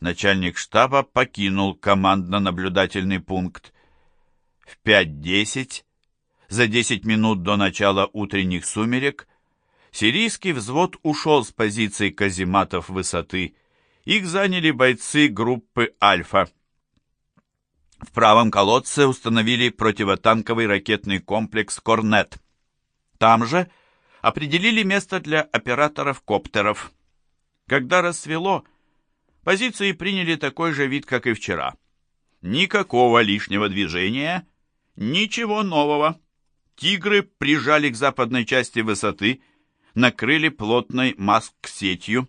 начальник штаба покинул командно-наблюдательный пункт. В 5.10, за 10 минут до начала утренних сумерек, сирийский взвод ушел с позиций казематов высоты. Их заняли бойцы группы «Альфа». В правом колодце установили противотанковый ракетный комплекс «Корнет». Там же определили место для операторов коптеров. Когда рассвело, позиции приняли такой же вид, как и вчера. Никакого лишнего движения, ничего нового. Тигры прижали к западной части высоты, накрыли плотной маск-сетью.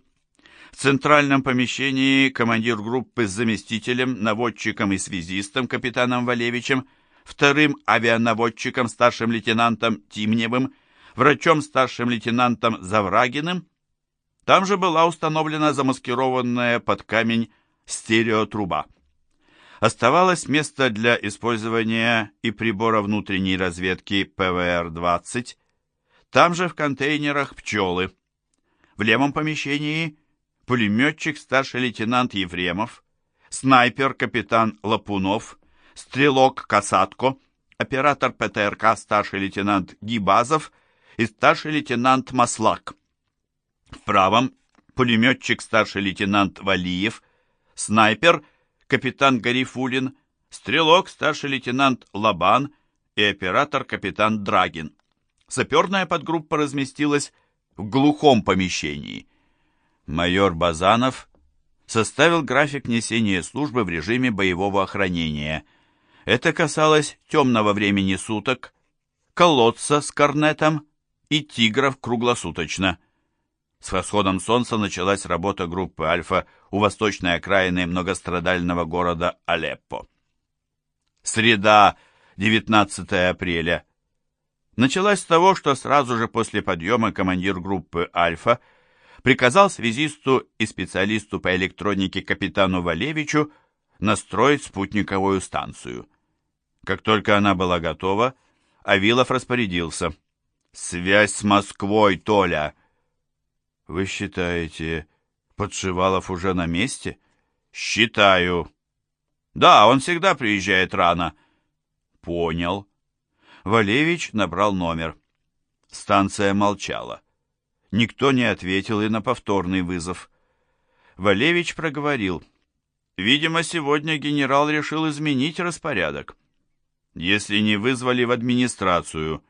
В центральном помещении командир группы с заместителем, наводчиком и связистом капитаном Валевичем, вторым авианаводчиком старшим лейтенантом Тимневым, врачом старшим лейтенантом Заврагиным. Там же была установлена замаскированная под камень стереотруба. Оставалось место для использования и прибора внутренней разведки ПВР-20. Там же в контейнерах пчелы. В левом помещении пулеметчик старший лейтенант Ефремов, снайпер капитан Лапунов, стрелок Касатко, оператор ПТРК старший лейтенант Гибазов и старший лейтенант Маслак. В правом пулеметчик старший лейтенант Валиев, снайпер капитан Гарифулин, стрелок старший лейтенант Лабан и оператор капитан Драгин. Саперная подгруппа разместилась в глухом помещении – майор Базанов составил график несения службы в режиме боевого охранения. Это касалось темного времени суток, колодца с корнетом и тигров круглосуточно. С восходом солнца началась работа группы «Альфа» у восточной окраины многострадального города Алеппо. Среда, 19 апреля. Началась с того, что сразу же после подъема командир группы «Альфа» приказал связисту и специалисту по электронике капитану Валевичу настроить спутниковую станцию. Как только она была готова, Авилов распорядился. «Связь с Москвой, Толя!» «Вы считаете, Подшивалов уже на месте?» «Считаю». «Да, он всегда приезжает рано». «Понял». Валевич набрал номер. Станция молчала. Никто не ответил и на повторный вызов. Валевич проговорил. «Видимо, сегодня генерал решил изменить распорядок. Если не вызвали в администрацию,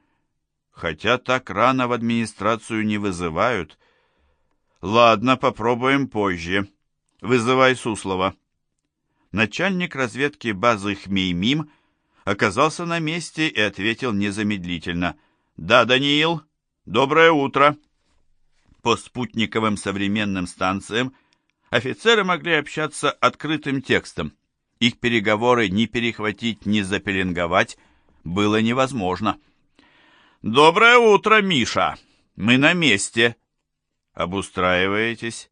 хотя так рано в администрацию не вызывают. Ладно, попробуем позже. Вызывай Суслова». Начальник разведки базы Хмеймим оказался на месте и ответил незамедлительно. «Да, Даниил, доброе утро!» по спутниковым современным станциям офицеры могли общаться открытым текстом. Их переговоры ни перехватить, ни запеленговать было невозможно. «Доброе утро, Миша! Мы на месте!» «Обустраиваетесь?»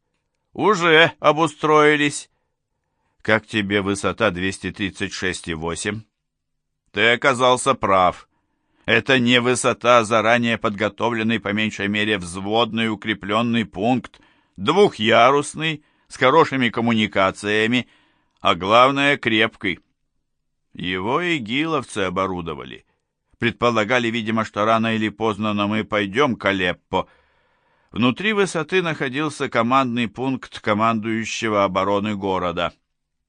«Уже обустроились!» «Как тебе высота 236,8?» «Ты оказался прав. Это не высота, а заранее подготовленный по меньшей мере взводный укрепленный пункт, двухъярусный, с хорошими коммуникациями, а главное крепкий. Его и гиловцы оборудовали. Предполагали, видимо, что рано или поздно, но мы пойдем к Алеппо. Внутри высоты находился командный пункт командующего обороны города.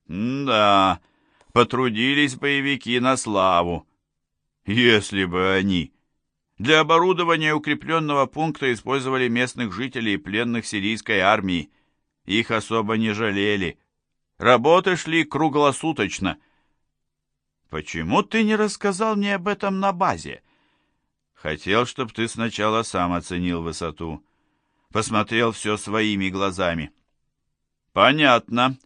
Да, потрудились боевики на славу. Если бы они... Для оборудования укрепленного пункта использовали местных жителей и пленных сирийской армии. Их особо не жалели. Работы шли круглосуточно. «Почему ты не рассказал мне об этом на базе?» «Хотел, чтобы ты сначала сам оценил высоту. Посмотрел все своими глазами». «Понятно.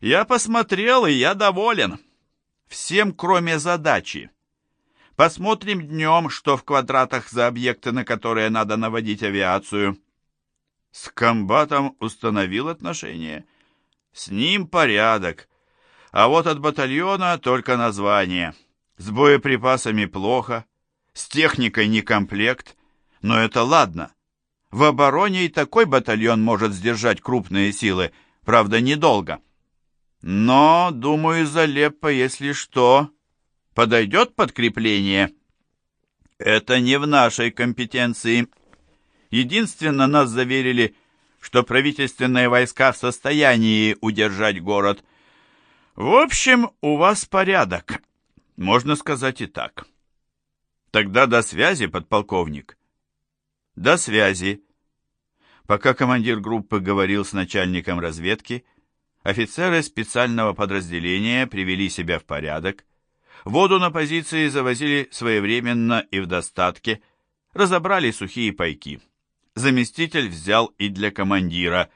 Я посмотрел, и я доволен. Всем, кроме задачи». Посмотрим днем, что в квадратах за объекты, на которые надо наводить авиацию. С комбатом установил отношения. С ним порядок. А вот от батальона только название. С боеприпасами плохо, с техникой не комплект. Но это ладно. В обороне и такой батальон может сдержать крупные силы, правда, недолго. Но, думаю, Залеппо, если что, подойдет подкрепление. Это не в нашей компетенции. Единственно нас заверили, что правительственные войска в состоянии удержать город. В общем, у вас порядок. Можно сказать и так. Тогда до связи, подполковник. До связи. Пока командир группы говорил с начальником разведки, офицеры специального подразделения привели себя в порядок, воду на позиции завозили своевременно и в достатке, разобрали сухие пайки. Заместитель взял и для командира.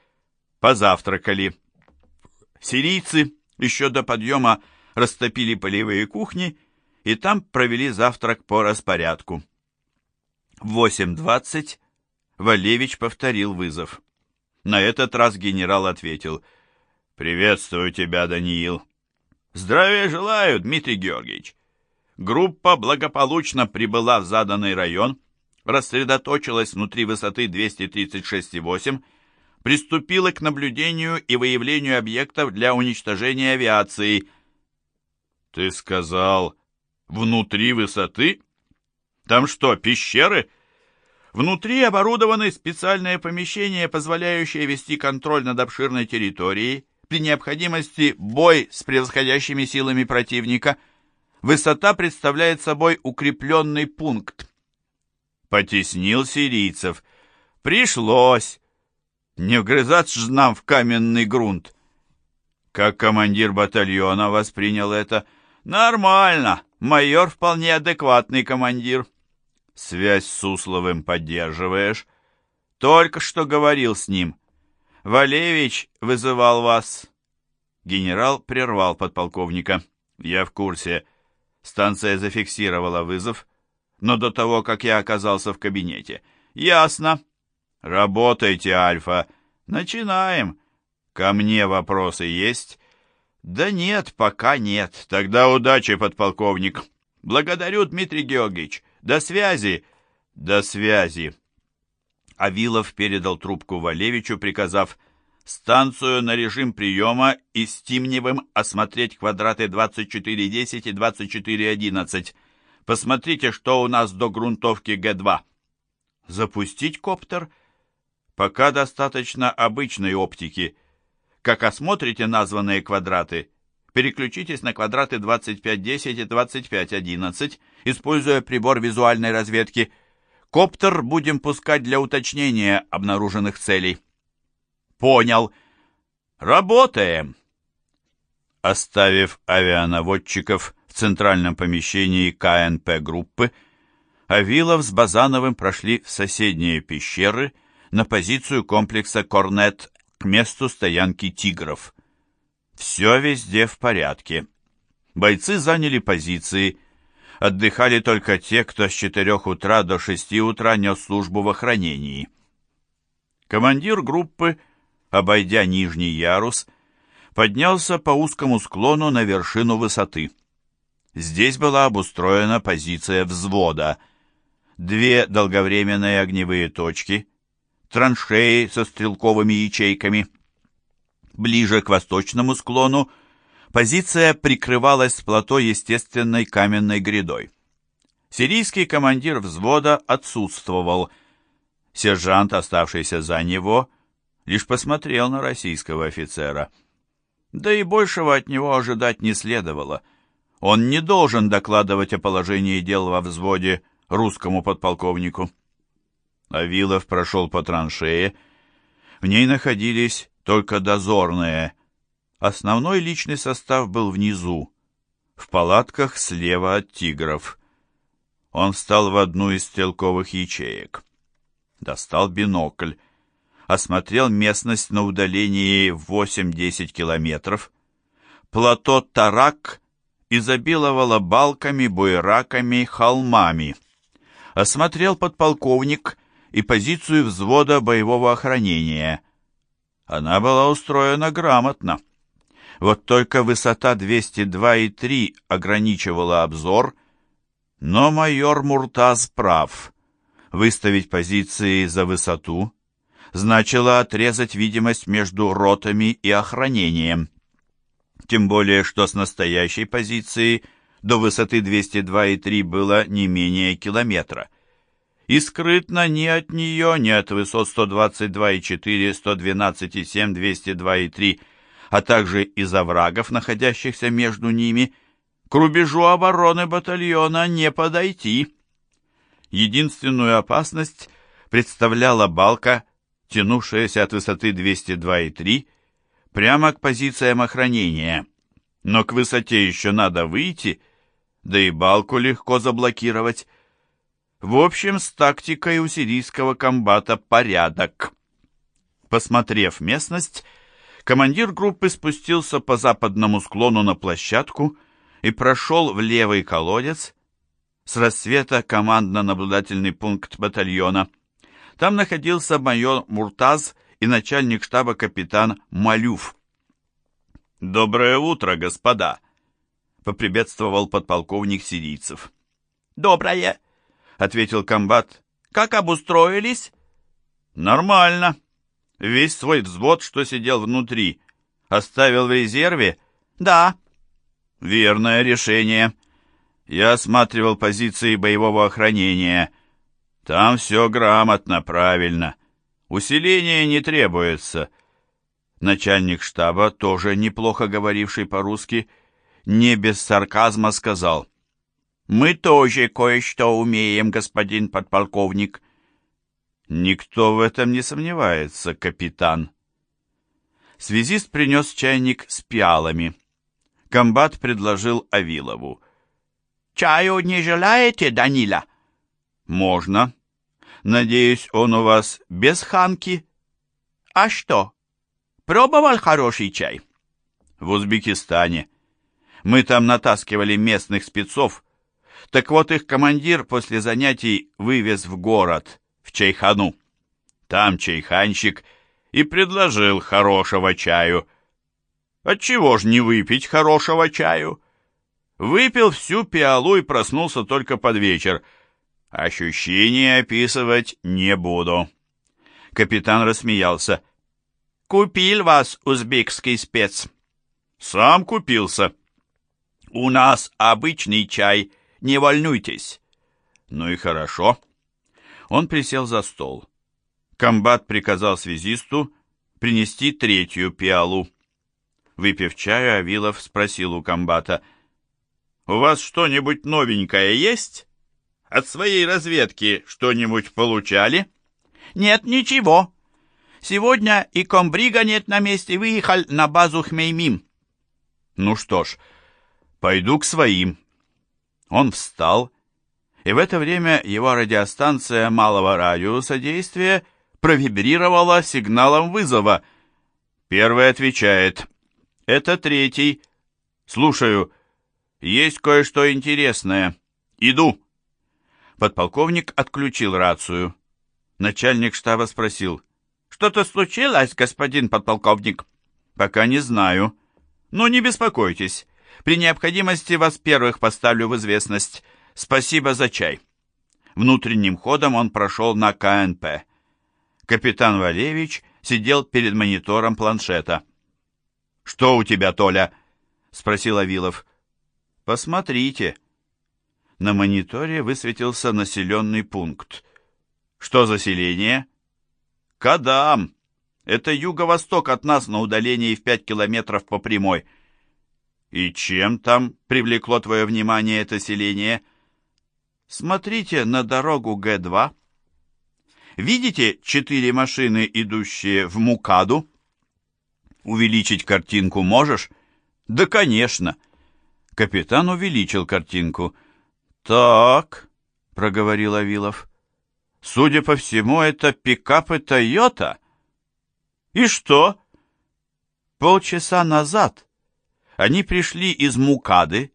Позавтракали. Сирийцы еще до подъема растопили полевые кухни и там провели завтрак по распорядку. В 8.20 Валевич повторил вызов. На этот раз генерал ответил «Приветствую тебя, Даниил». «Здравия желаю, Дмитрий Георгиевич». Группа благополучно прибыла в заданный район, рассредоточилась внутри высоты 236,8, приступила к наблюдению и выявлению объектов для уничтожения авиации. «Ты сказал, внутри высоты? Там что, пещеры?» Внутри оборудованы специальные помещения, позволяющие вести контроль над обширной территорией, при необходимости бой с превосходящими силами противника. Высота представляет собой укрепленный пункт. Потеснил сирийцев. Пришлось. Не вгрызаться ж нам в каменный грунт. Как командир батальона воспринял это? Нормально. Майор вполне адекватный командир. Связь с Сусловым поддерживаешь? Только что говорил с ним. Валевич вызывал вас. Генерал прервал подполковника. Я в курсе. Станция зафиксировала вызов, но до того, как я оказался в кабинете. Ясно. Работайте, Альфа. Начинаем. Ко мне вопросы есть? Да нет, пока нет. Тогда удачи, подполковник. Благодарю, Дмитрий Георгиевич. До связи! До связи!» Авилов передал трубку Валевичу, приказав станцию на режим приема и с Тимневым осмотреть квадраты 2410 и 2411. Посмотрите, что у нас до грунтовки Г-2. Запустить коптер? Пока достаточно обычной оптики. Как осмотрите названные квадраты, переключитесь на квадраты 2510 и 2511, используя прибор визуальной разведки. Коптер будем пускать для уточнения обнаруженных целей. Понял. Работаем. Оставив авианаводчиков в центральном помещении КНП группы, Авилов с Базановым прошли в соседние пещеры на позицию комплекса «Корнет» к месту стоянки «Тигров». Все везде в порядке. Бойцы заняли позиции. Отдыхали только те, кто с 4 утра до 6 утра нес службу в охранении. Командир группы, обойдя нижний ярус, поднялся по узкому склону на вершину высоты. Здесь была обустроена позиция взвода. Две долговременные огневые точки, траншеи со стрелковыми ячейками — Ближе к восточному склону позиция прикрывалась с плато естественной каменной грядой. Сирийский командир взвода отсутствовал. Сержант, оставшийся за него, лишь посмотрел на российского офицера. Да и большего от него ожидать не следовало. Он не должен докладывать о положении дел во взводе русскому подполковнику. Авилов прошел по траншее. В ней находились только дозорные. Основной личный состав был внизу, в палатках слева от тигров. Он встал в одну из стрелковых ячеек. Достал бинокль, осмотрел местность на удалении 8-10 километров. Плато Тарак изобиловало балками, буераками, холмами. Осмотрел подполковник и позицию взвода боевого охранения — она была устроена грамотно. Вот только высота 202,3 ограничивала обзор, но майор Муртаз прав. Выставить позиции за высоту значило отрезать видимость между ротами и охранением. Тем более, что с настоящей позиции до высоты 202,3 было не менее километра. И скрытно ни от нее, ни от высот 122,4, 112,7, 202,3, а также из оврагов, находящихся между ними, к рубежу обороны батальона не подойти. Единственную опасность представляла балка, тянувшаяся от высоты 202,3 прямо к позициям охранения. Но к высоте еще надо выйти, да и балку легко заблокировать. В общем, с тактикой у сирийского комбата порядок. Посмотрев местность, командир группы спустился по западному склону на площадку и прошел в левый колодец, с рассвета командно-наблюдательный пункт батальона. Там находился майор Муртаз и начальник штаба капитан Малюф. «Доброе утро, господа!» — поприветствовал подполковник сирийцев. «Доброе!» — ответил комбат. «Как обустроились?» «Нормально. Весь свой взвод, что сидел внутри, оставил в резерве?» «Да». «Верное решение. Я осматривал позиции боевого охранения. Там все грамотно, правильно. Усиление не требуется. Начальник штаба, тоже неплохо говоривший по-русски, не без сарказма сказал. «Мы тоже кое-что умеем, господин подполковник». «Никто в этом не сомневается, капитан». Связист принес чайник с пиалами. Комбат предложил Авилову. «Чаю не желаете, Данила?» «Можно. Надеюсь, он у вас без ханки?» «А что? Пробовал хороший чай?» «В Узбекистане. Мы там натаскивали местных спецов. Так вот их командир после занятий вывез в город, в Чайхану. Там чайханщик и предложил хорошего чаю. Отчего ж не выпить хорошего чаю?» Выпил всю пиалу и проснулся только под вечер. Ощущения описывать не буду. Капитан рассмеялся. «Купил вас узбекский спец». «Сам купился». «У нас обычный чай, не волнуйтесь». «Ну и хорошо». Он присел за стол. Комбат приказал связисту принести третью пиалу. Выпив чаю, Авилов спросил у комбата — у вас что-нибудь новенькое есть? От своей разведки что-нибудь получали? Нет, ничего. Сегодня и комбрига нет на месте, выехал на базу Хмеймим. Ну что ж, пойду к своим. Он встал, и в это время его радиостанция малого радиуса действия провибрировала сигналом вызова. Первый отвечает. Это третий. Слушаю. Есть кое-что интересное. Иду. Подполковник отключил рацию. Начальник штаба спросил. Что-то случилось, господин подполковник? Пока не знаю. Но не беспокойтесь. При необходимости вас первых поставлю в известность. Спасибо за чай. Внутренним ходом он прошел на КНП. Капитан Валевич сидел перед монитором планшета. «Что у тебя, Толя?» — спросил Авилов. Посмотрите. На мониторе высветился населенный пункт. Что за селение? Кадам. Это юго-восток от нас на удалении в пять километров по прямой. И чем там привлекло твое внимание это селение? Смотрите на дорогу Г-2. Видите четыре машины, идущие в Мукаду? Увеличить картинку можешь? Да, конечно. Капитан увеличил картинку. «Так», — проговорил Авилов, — «судя по всему, это пикапы «Тойота». И что?» Полчаса назад они пришли из Мукады.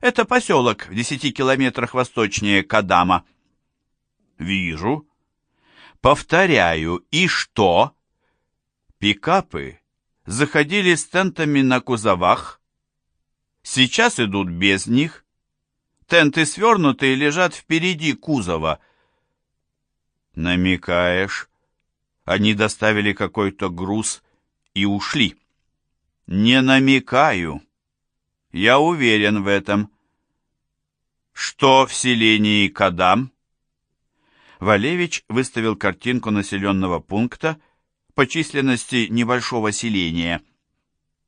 Это поселок в десяти километрах восточнее Кадама. Вижу. Повторяю, и что? Пикапы заходили с тентами на кузовах, Сейчас идут без них. Тенты свернутые лежат впереди кузова. Намекаешь, они доставили какой-то груз и ушли. Не намекаю. Я уверен в этом. Что в селении Кадам? Валевич выставил картинку населенного пункта по численности небольшого селения.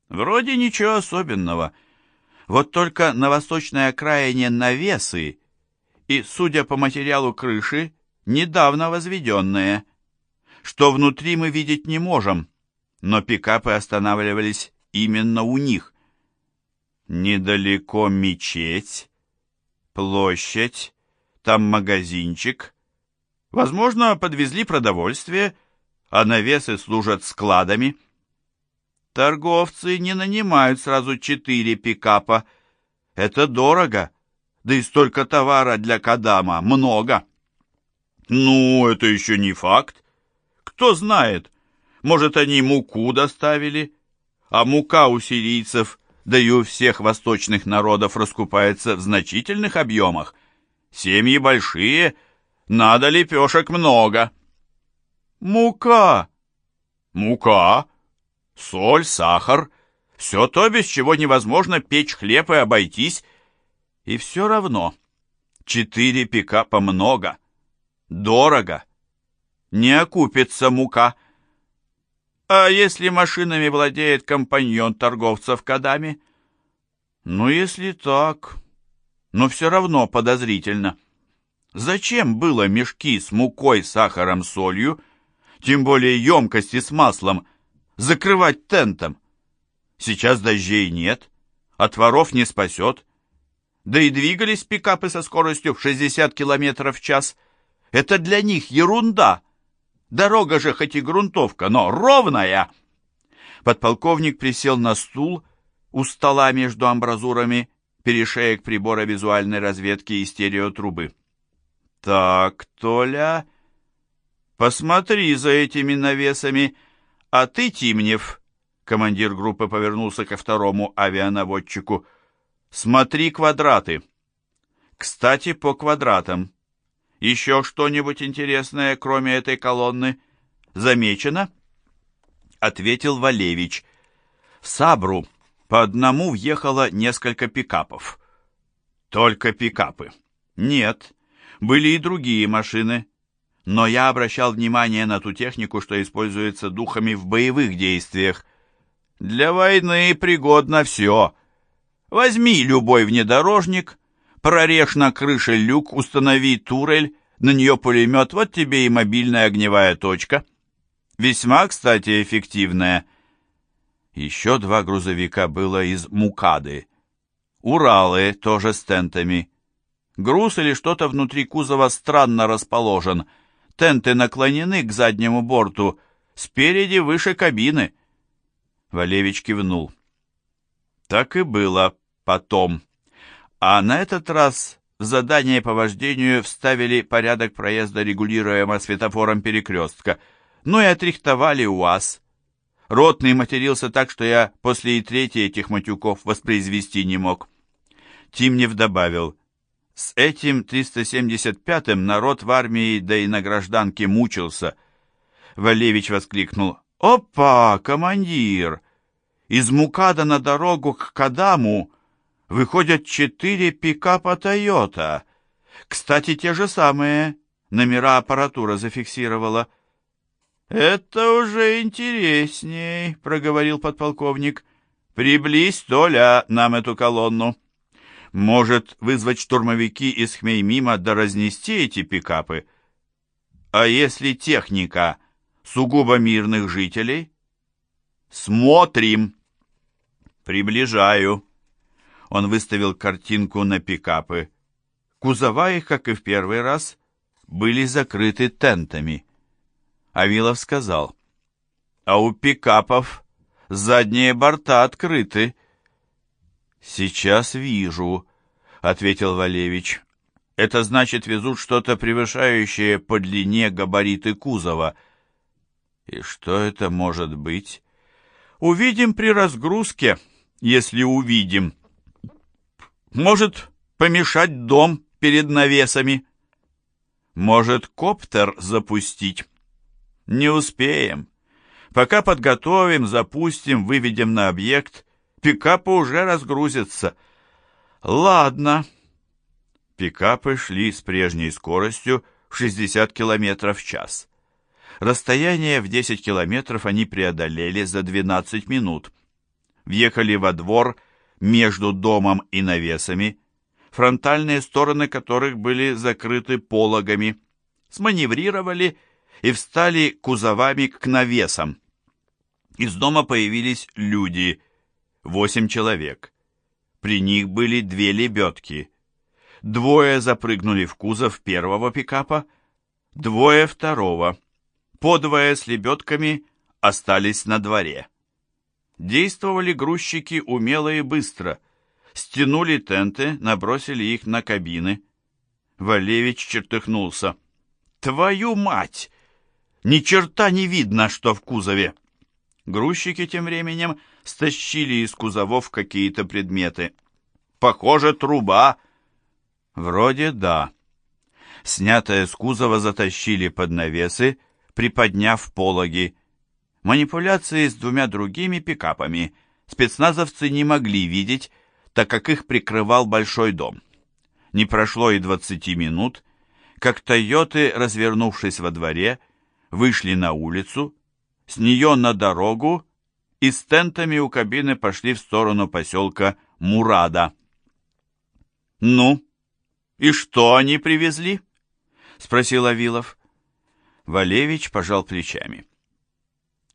Вроде ничего особенного. Вот только на восточной окраине навесы и, судя по материалу крыши, недавно возведенные. Что внутри мы видеть не можем, но пикапы останавливались именно у них. Недалеко мечеть, площадь, там магазинчик. Возможно, подвезли продовольствие, а навесы служат складами. Торговцы не нанимают сразу четыре пикапа. Это дорого, да и столько товара для Кадама много. Ну, это еще не факт. Кто знает, может, они муку доставили, а мука у сирийцев, да и у всех восточных народов раскупается в значительных объемах. Семьи большие, надо лепешек много. Мука. Мука. Соль, сахар. Все то, без чего невозможно печь хлеб и обойтись. И все равно. Четыре пикапа много. Дорого. Не окупится мука. А если машинами владеет компаньон торговца в Кадаме? Ну, если так, но все равно подозрительно. Зачем было мешки с мукой, сахаром, солью, тем более емкости с маслом, закрывать тентом? Сейчас дождей нет, от воров не спасет. Да и двигались пикапы со скоростью в 60 км в час. Это для них ерунда. Дорога же хоть и грунтовка, но ровная. Подполковник присел на стул у стола между амбразурами, перешеек прибора визуальной разведки и стереотрубы. «Так, Толя, посмотри за этими навесами, а ты, Тимнев...» Командир группы повернулся ко второму авианаводчику. «Смотри квадраты. Кстати, по квадратам. Еще что-нибудь интересное, кроме этой колонны, замечено?» Ответил Валевич. «В Сабру по одному въехало несколько пикапов». «Только пикапы?» «Нет, были и другие машины, но я обращал внимание на ту технику, что используется духами в боевых действиях. Для войны пригодно все. Возьми любой внедорожник, прорежь на крыше люк, установи турель, на нее пулемет, вот тебе и мобильная огневая точка. Весьма, кстати, эффективная. Еще два грузовика было из Мукады. Уралы тоже с тентами. Груз или что-то внутри кузова странно расположен. Тенты наклонены к заднему борту, спереди выше кабины. Валевич кивнул. Так и было потом. А на этот раз в задание по вождению вставили порядок проезда регулируемо светофором перекрестка, ну и отрихтовали УАЗ. Ротный матерился так, что я после и трети этих матюков воспроизвести не мог. Тимнев добавил, с этим 375-м народ в армии, да и на гражданке мучился. Валевич воскликнул. «Опа, командир! Из Мукада на дорогу к Кадаму выходят четыре пикапа «Тойота». Кстати, те же самые. Номера аппаратура зафиксировала. «Это уже интересней», — проговорил подполковник. «Приблизь, Толя, нам эту колонну». Может, вызвать штурмовики из Хмеймима да разнести эти пикапы? А если техника сугубо мирных жителей? Смотрим. Приближаю. Он выставил картинку на пикапы. Кузова их, как и в первый раз, были закрыты тентами. Авилов сказал, а у пикапов задние борта открыты, «Сейчас вижу», — ответил Валевич. «Это значит, везут что-то превышающее по длине габариты кузова». «И что это может быть?» «Увидим при разгрузке, если увидим. Может, помешать дом перед навесами. Может, коптер запустить. Не успеем. Пока подготовим, запустим, выведем на объект, пикапы уже разгрузятся. Ладно. Пикапы шли с прежней скоростью в 60 км в час. Расстояние в 10 километров они преодолели за 12 минут. Въехали во двор между домом и навесами, фронтальные стороны которых были закрыты пологами, сманеврировали и встали кузовами к навесам. Из дома появились люди, восемь человек. При них были две лебедки. Двое запрыгнули в кузов первого пикапа, двое второго. Подвое с лебедками остались на дворе. Действовали грузчики умело и быстро. Стянули тенты, набросили их на кабины. Валевич чертыхнулся. «Твою мать! Ни черта не видно, что в кузове!» Грузчики тем временем стащили из кузовов какие-то предметы. «Похоже, труба!» «Вроде да». Снятое с кузова затащили под навесы, приподняв пологи. Манипуляции с двумя другими пикапами спецназовцы не могли видеть, так как их прикрывал большой дом. Не прошло и двадцати минут, как «Тойоты», развернувшись во дворе, вышли на улицу, с нее на дорогу и с тентами у кабины пошли в сторону поселка Мурада. «Ну, и что они привезли?» — спросил Авилов. Валевич пожал плечами.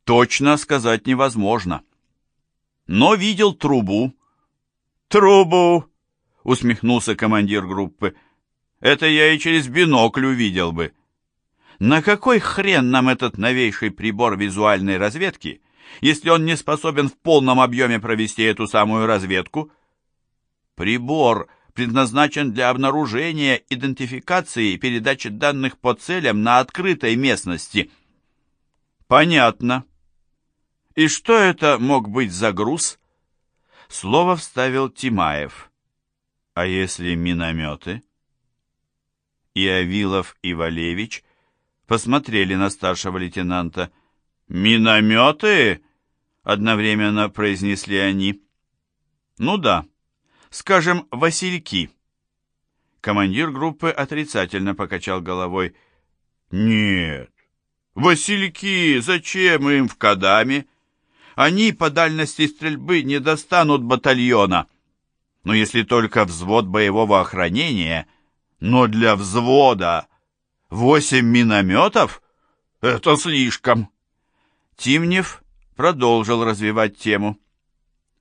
Точно сказать невозможно. Но видел трубу. Трубу, усмехнулся командир группы. Это я и через бинокль увидел бы. На какой хрен нам этот новейший прибор визуальной разведки, если он не способен в полном объеме провести эту самую разведку? Прибор предназначен для обнаружения, идентификации и передачи данных по целям на открытой местности. Понятно. И что это мог быть за груз? Слово вставил Тимаев. А если минометы? И Авилов, и Валевич посмотрели на старшего лейтенанта. «Минометы?» — одновременно произнесли они. «Ну да, скажем, васильки». Командир группы отрицательно покачал головой. «Нет, васильки, зачем им в Кадаме? Они по дальности стрельбы не достанут батальона. Но если только взвод боевого охранения, но для взвода восемь минометов — это слишком. Тимнев продолжил развивать тему.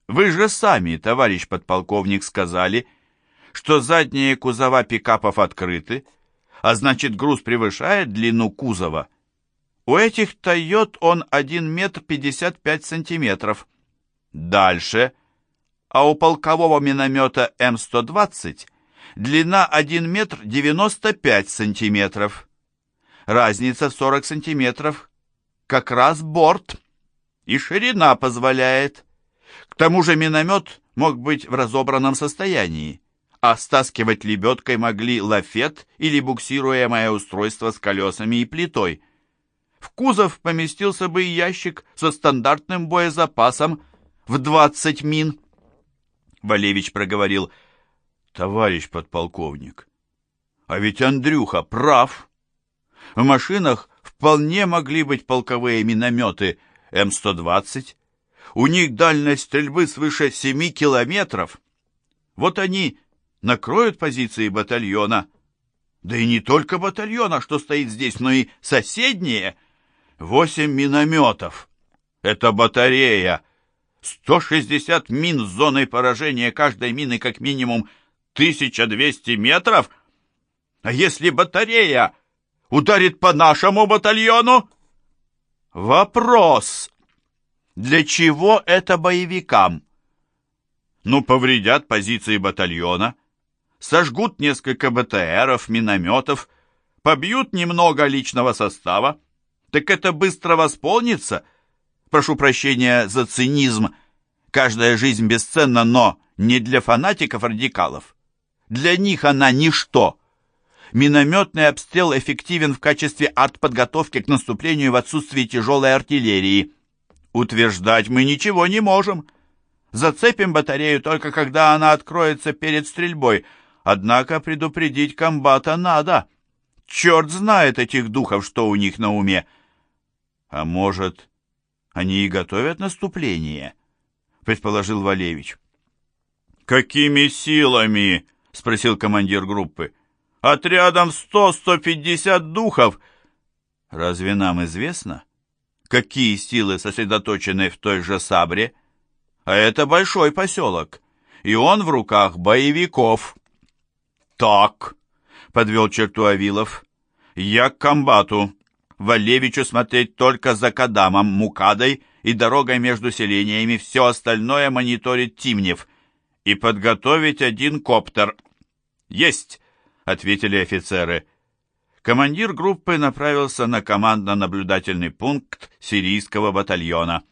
Вы же сами, товарищ подполковник, сказали, что задние кузова пикапов открыты, а значит груз превышает длину кузова. У этих «Тойот» он 1 метр 55 сантиметров. Дальше. А у полкового миномета М-120 длина 1 метр 95 сантиметров. Разница в 40 сантиметров. Как раз борт. И ширина позволяет. К тому же миномет мог быть в разобранном состоянии, а стаскивать лебедкой могли лафет или буксируемое устройство с колесами и плитой – в кузов поместился бы ящик со стандартным боезапасом в 20 мин. Валевич проговорил, «Товарищ подполковник, а ведь Андрюха прав. В машинах вполне могли быть полковые минометы М-120. У них дальность стрельбы свыше 7 километров. Вот они накроют позиции батальона, да и не только батальона, что стоит здесь, но и соседние — Восемь минометов. Это батарея. 160 мин с зоной поражения каждой мины как минимум 1200 метров. А если батарея ударит по нашему батальону? Вопрос. Для чего это боевикам? Ну, повредят позиции батальона, сожгут несколько БТРов, минометов, побьют немного личного состава, так это быстро восполнится. Прошу прощения за цинизм. Каждая жизнь бесценна, но не для фанатиков-радикалов. Для них она ничто. Минометный обстрел эффективен в качестве артподготовки к наступлению в отсутствии тяжелой артиллерии. Утверждать мы ничего не можем. Зацепим батарею только когда она откроется перед стрельбой. Однако предупредить комбата надо. Черт знает этих духов, что у них на уме. А может, они и готовят наступление? Предположил Валевич. Какими силами? Спросил командир группы. Отрядом сто-сто пятьдесят духов. Разве нам известно, какие силы сосредоточены в той же Сабре? А это большой поселок, и он в руках боевиков. Так, подвел черту Авилов. Я к комбату. Валевичу смотреть только за Кадамом, Мукадой и дорогой между селениями, все остальное мониторит Тимнев. И подготовить один коптер. Есть, ответили офицеры. Командир группы направился на командно-наблюдательный пункт сирийского батальона.